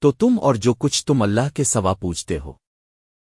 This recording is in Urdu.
تو تم اور جو کچھ تم اللہ کے سوا پوچھتے ہو۔